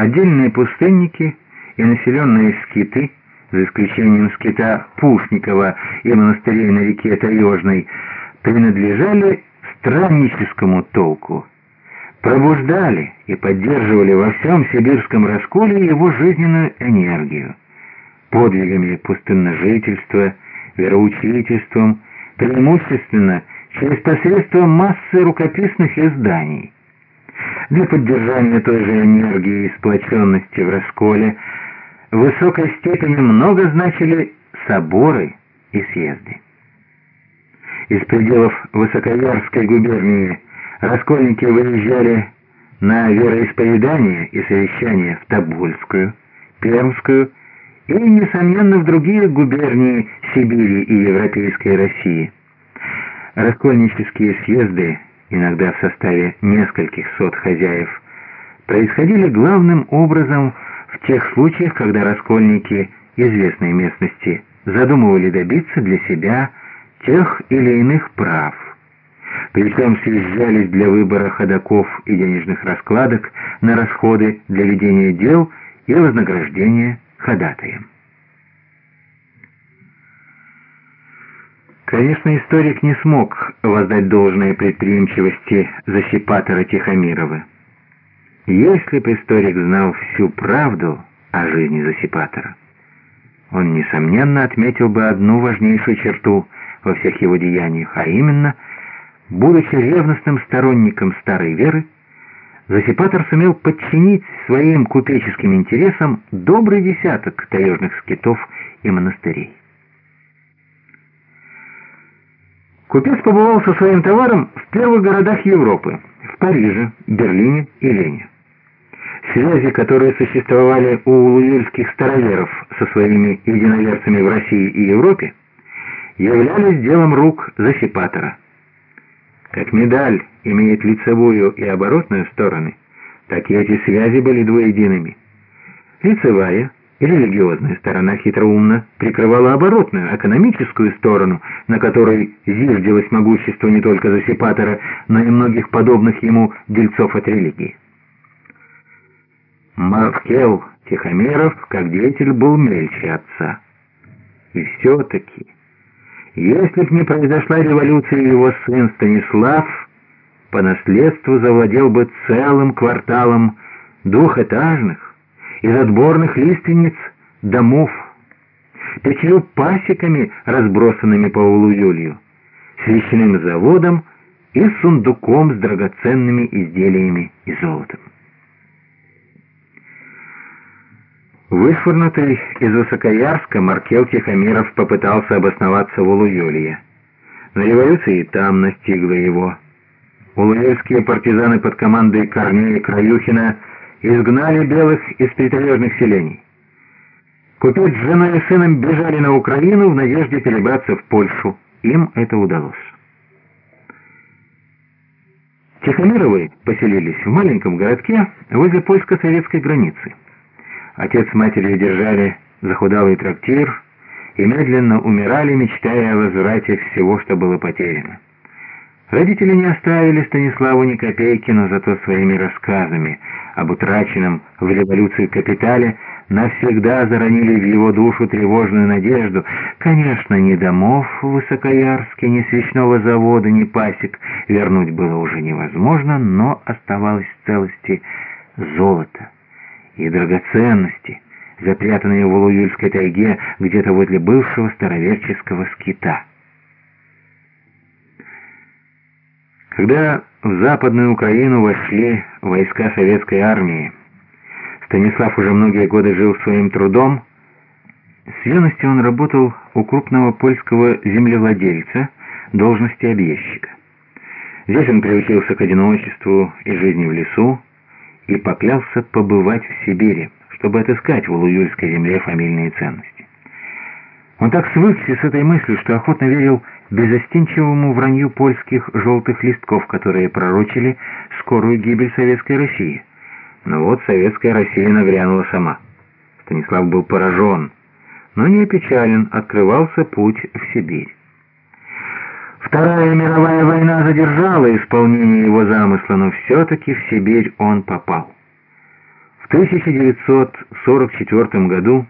Отдельные пустынники и населенные скиты, за исключением скита Пушникова и монастырей на реке Таежной, принадлежали странническому толку, пробуждали и поддерживали во всем сибирском расколе его жизненную энергию, подвигами пустынножительства, вероучительством, преимущественно через посредством массы рукописных изданий. Для поддержания той же энергии и сплоченности в расколе в высокой степени много значили соборы и съезды. Из пределов Высоковярской губернии раскольники выезжали на вероисповедание и совещания в Тобольскую, Пермскую и, несомненно, в другие губернии Сибири и Европейской России. Раскольнические съезды, иногда в составе нескольких сот хозяев, происходили главным образом в тех случаях, когда раскольники известной местности задумывали добиться для себя тех или иных прав. Причем съезжались для выбора ходаков и денежных раскладок на расходы для ведения дел и вознаграждения ходатаем. Конечно, историк не смог воздать должное предприимчивости Засипатора Тихомирова. Если бы историк знал всю правду о жизни Засипатора, он, несомненно, отметил бы одну важнейшую черту во всех его деяниях, а именно, будучи ревностным сторонником старой веры, Засипатор сумел подчинить своим купеческим интересам добрый десяток таежных скитов и монастырей. Купец побывал со своим товаром в первых городах Европы, в Париже, Берлине и Лене. Связи, которые существовали у луильских староверов со своими единоверцами в России и Европе, являлись делом рук засипатора. Как медаль имеет лицевую и оборотную стороны, так и эти связи были двуедиными. Лицевая религиозная сторона хитроумно прикрывала оборотную, экономическую сторону, на которой зиждилось могущество не только засипатора, но и многих подобных ему дельцов от религии. Мавкел Тихомиров, как деятель, был мельче отца. И все-таки... Если б не произошла революция, его сын Станислав по наследству завладел бы целым кварталом двухэтажных, из отборных лиственниц домов, пятью пасеками, разбросанными по Улу-Юлью, свечным заводом и сундуком с драгоценными изделиями и золотом. Вышвырнутый из Высокоярска, Маркел Тихомиров попытался обосноваться в Улуюлье. Но революция и там настигла его. Улуюльские партизаны под командой Корнея Краюхина изгнали белых из приталежных селений. Купец с женой и сыном бежали на Украину в надежде перебраться в Польшу. Им это удалось. Тихомировы поселились в маленьком городке возле польско-советской границы. Отец с матерью держали захудалый трактир и медленно умирали, мечтая о возврате всего, что было потеряно. Родители не оставили Станиславу ни копейки, но зато своими рассказами об утраченном в революции капитале навсегда заронили в его душу тревожную надежду. Конечно, ни домов в Высокоярске, ни свечного завода, ни пасек вернуть было уже невозможно, но оставалось в целости золото и драгоценности, запрятанные в Улуюльской тайге где-то возле бывшего староверческого скита. Когда в Западную Украину вошли войска советской армии, Станислав уже многие годы жил своим трудом. С юности он работал у крупного польского землевладельца должности объездчика. Здесь он приучился к одиночеству и жизни в лесу, и поклялся побывать в Сибири, чтобы отыскать в Улуюльской земле фамильные ценности. Он так свыкся с этой мыслью, что охотно верил безостенчивому вранью польских желтых листков, которые пророчили скорую гибель Советской России. Но вот Советская Россия нагрянула сама. Станислав был поражен, но не опечален, открывался путь в Сибирь. Вторая мировая война задержала исполнение его замысла, но все-таки в Сибирь он попал. В 1944 году